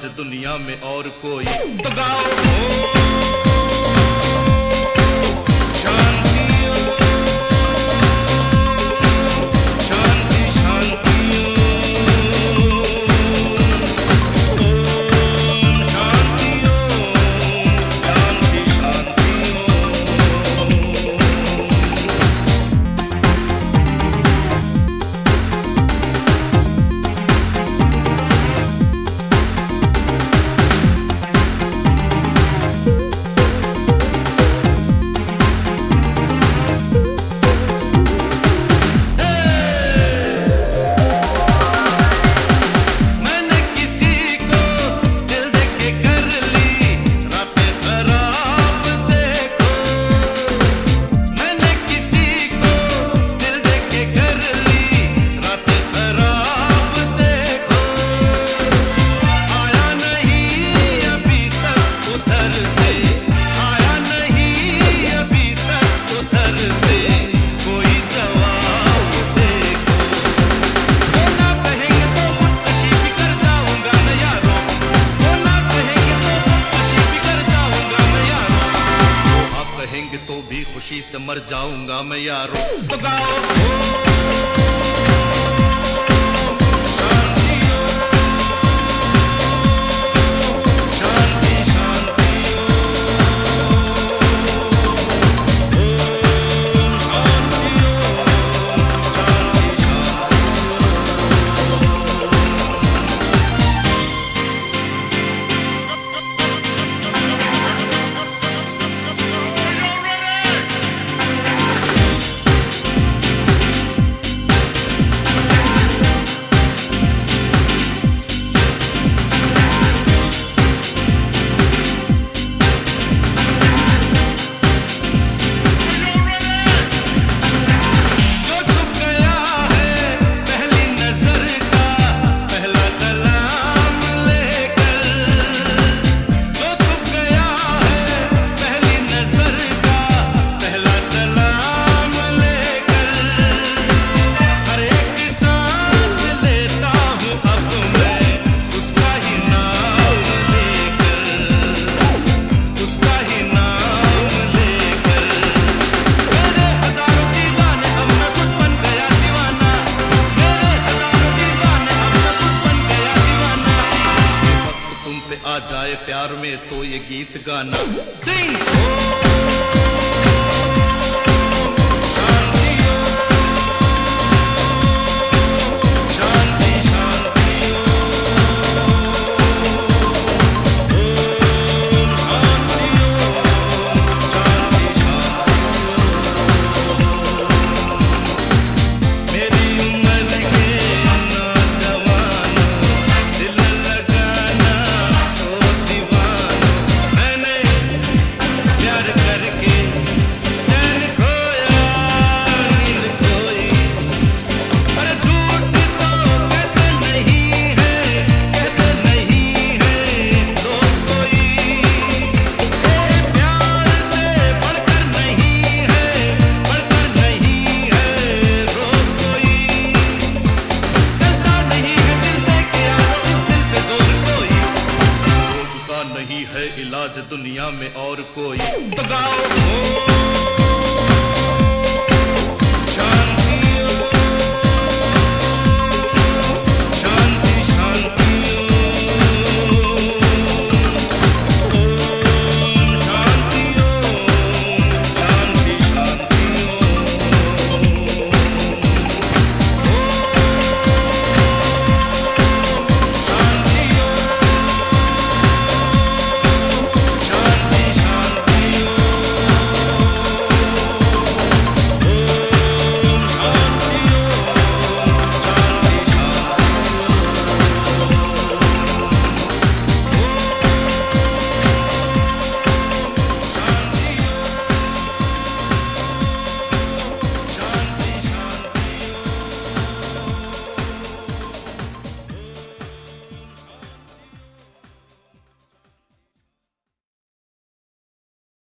आज दुनिया में और कोई। तो गाओ। मर जाऊँगा मैं यारो। आ जाए प्यार में तो ये गीत गाना। सिंह नहीं है इलाज दुनिया में और कोई। तो गाओ।